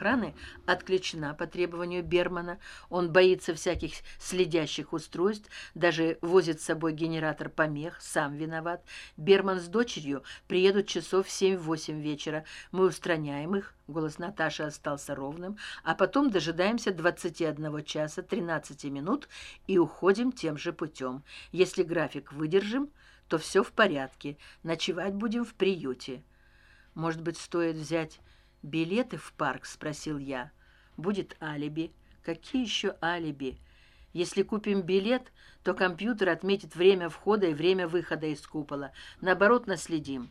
охраны отключена по требованию бермана. Он боится всяких следящих устройств даже возит с собой генератор помех сам виноват. Берман с дочерью приедут часов семь восемь вечера. Мы устраняем их. Голос наташи остался ровным. А потом дожидаемся двадцати одного часа тринадцати минут и уходим тем же путем. Если график выдержим то все в порядке. Ночевать будем в приюте. Может быть стоит взять билеты в парк спросил я. Будет алиби какие еще алиби? Если купим билет то компьютер отметит время входа и время выхода из купола. Наоборот наследим.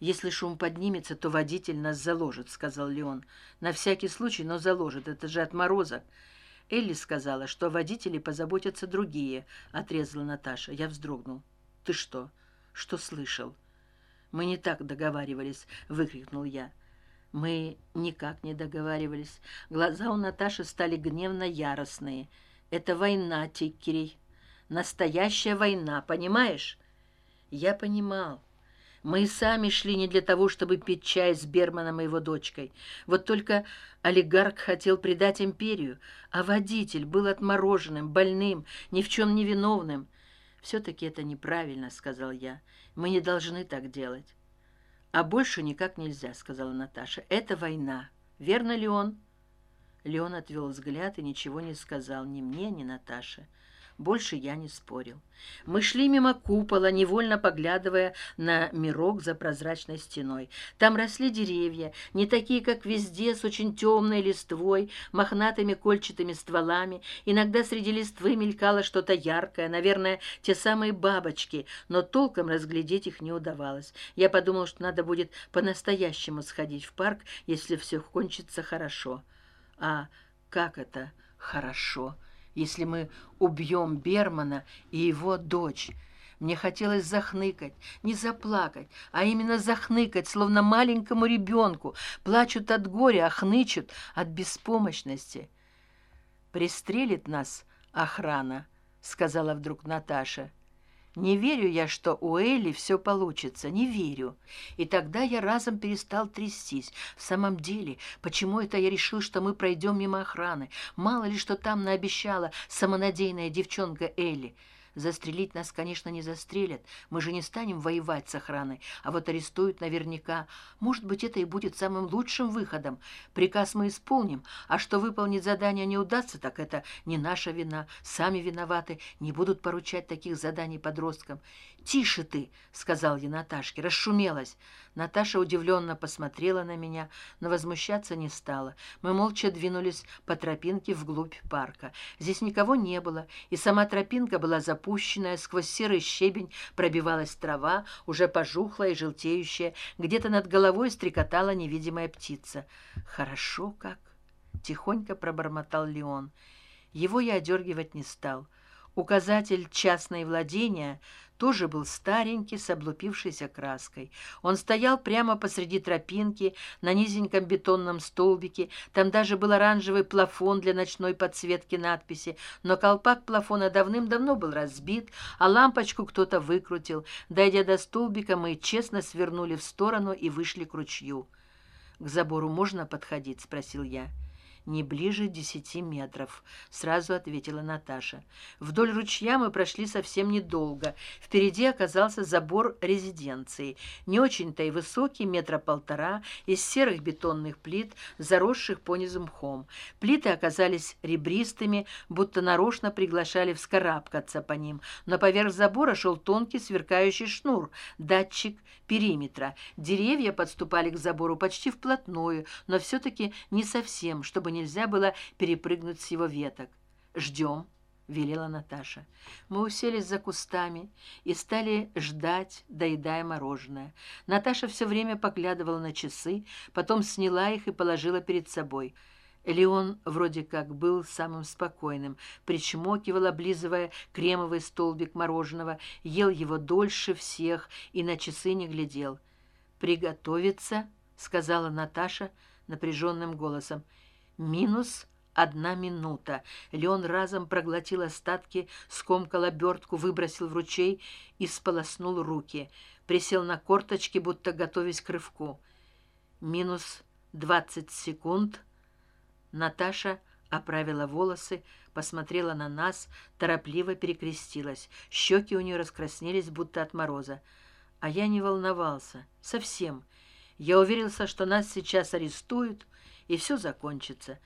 Если шум поднимется то водитель нас заложит сказал леон. На всякий случай но заложит. Это же отморозок элли сказала что водители позаботятся другие отрезала наташа. Я вздрогнул. Ты что? Что слышал? Мы не так договаривались выкрикнул я мы никак не договаривались. Глаза у наташи стали гневно яростные это война тиккерей. Настоящая война понимаешь? Я понимал. Мы сами шли не для того чтобы пить чай с берманом и его дочкой. Вот только олигарх хотел предать империю а водитель был отмороженным больным ни в чем не виновным. Все таки это неправильно сказал я. Мы не должны так делать а больше никак нельзя сказала наташа. Это война. Верно ли он? Леон отвел взгляд и ничего не сказал ни мне ни наташе больше я не спорил. Мы шли мимо купола невольно поглядывая на мирок за прозрачной стеной. Там росли деревья не такие как везде с очень темной листвой мохнатыми кольчатыми стволами. Иногда среди листвы мелькало что то яркое наверное те самые бабочки но толком разглядеть их не удавалось. Я подумал что надо будет по настоящему сходить в парк если все кончится хорошо. А как это хорошо если мы убьем бермана и его дочь. Мне хотелось захныкать не заплакать а именно захныкать словно маленькому ребенку. Плачут от горя а от беспомощности. Пристрелит нас охрана сказала вдруг наташа не верю я что у элли все получится не верю. И тогда я разом перестал трястись. В самом деле почему это я решил что мы пройдем мимо охраны? Мало ли что там наобещала самонадеянная девчонка элли застрелить нас конечно не застрелят. Мы же не станем воевать с охраной а вот арестуют наверняка. Может быть это и будет самым лучшим выходом. Приказ мы исполним а что выполнить задание не удастся так это не наша вина. Сами виноваты не будут поручать таких заданий подросткам. Тише ты сказал я наташке. Расшумелась! Наташа удивленно посмотрела на меня но возмущаться не стала. Мы молча двинулись по тропинке вглубь парка. Здесь никого не было и сама тропинка была запущенная сквозь серый щебень пробивалась трава уже пожухлая и желтеющая. Где то над головой стрекотала невидимая птица. Хорошо как тихонько пробормотал леон. Его я одергивать не стал указатель частные владения тоже был старенький с облупившейся краской. Он стоял прямо посреди тропинки на низеньком бетонном столбике. Там даже был оранжевый плафон для ночной подсветки надписи. Но колпак плафона давным давно был разбит а лампочку кто то выкрутил. Дойдя до столбика мы честно свернули в сторону и вышли к ручью. К забору можно подходить спросил я не ближе десяти метров сразу ответила наташа. Вдоль ручья мы прошли совсем недолго. Впереди оказался забор резиденции. Не очень то и высокий метра полтора из серых бетонных плит заросших понизу мхом. Плиты оказались ребристыми будто нарочно приглашали вскарабкаться по ним. Но поверх забора шел тонкий сверкающий шнур датчик периметра. Деревья подступали к забору почти вплотную но все таки не совсем чтобы нельзя было перепрыгнуть с его веток. Ждем велела наташа. Мы уселись за кустами и стали ждать доедая мороженое. Наташа все время поглядывала на часы потом сняла их и положила перед собой. Леон вроде как был самым спокойным причмокивал облизывая кремовый столбик мороженого ел его дольше всех и на часы не глядел. Приготовиться сказала наташа напряженным голосом минус одна минута. Леон разом проглотил остатки скомкал обертку выбросил в ручей и сполоснул руки. Присел на корточки будто готовясь к рывку. Минус двадцать секунд. Наташа оправила волосы посмотрела на нас торопливо перекрестилась. Щеки у нее раскраснелись будто от мороза. А я не волновался. Совсем. Я уверился что нас сейчас арестуют и все закончится.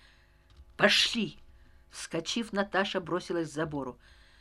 Пошли вскочив наташа бросилась к забору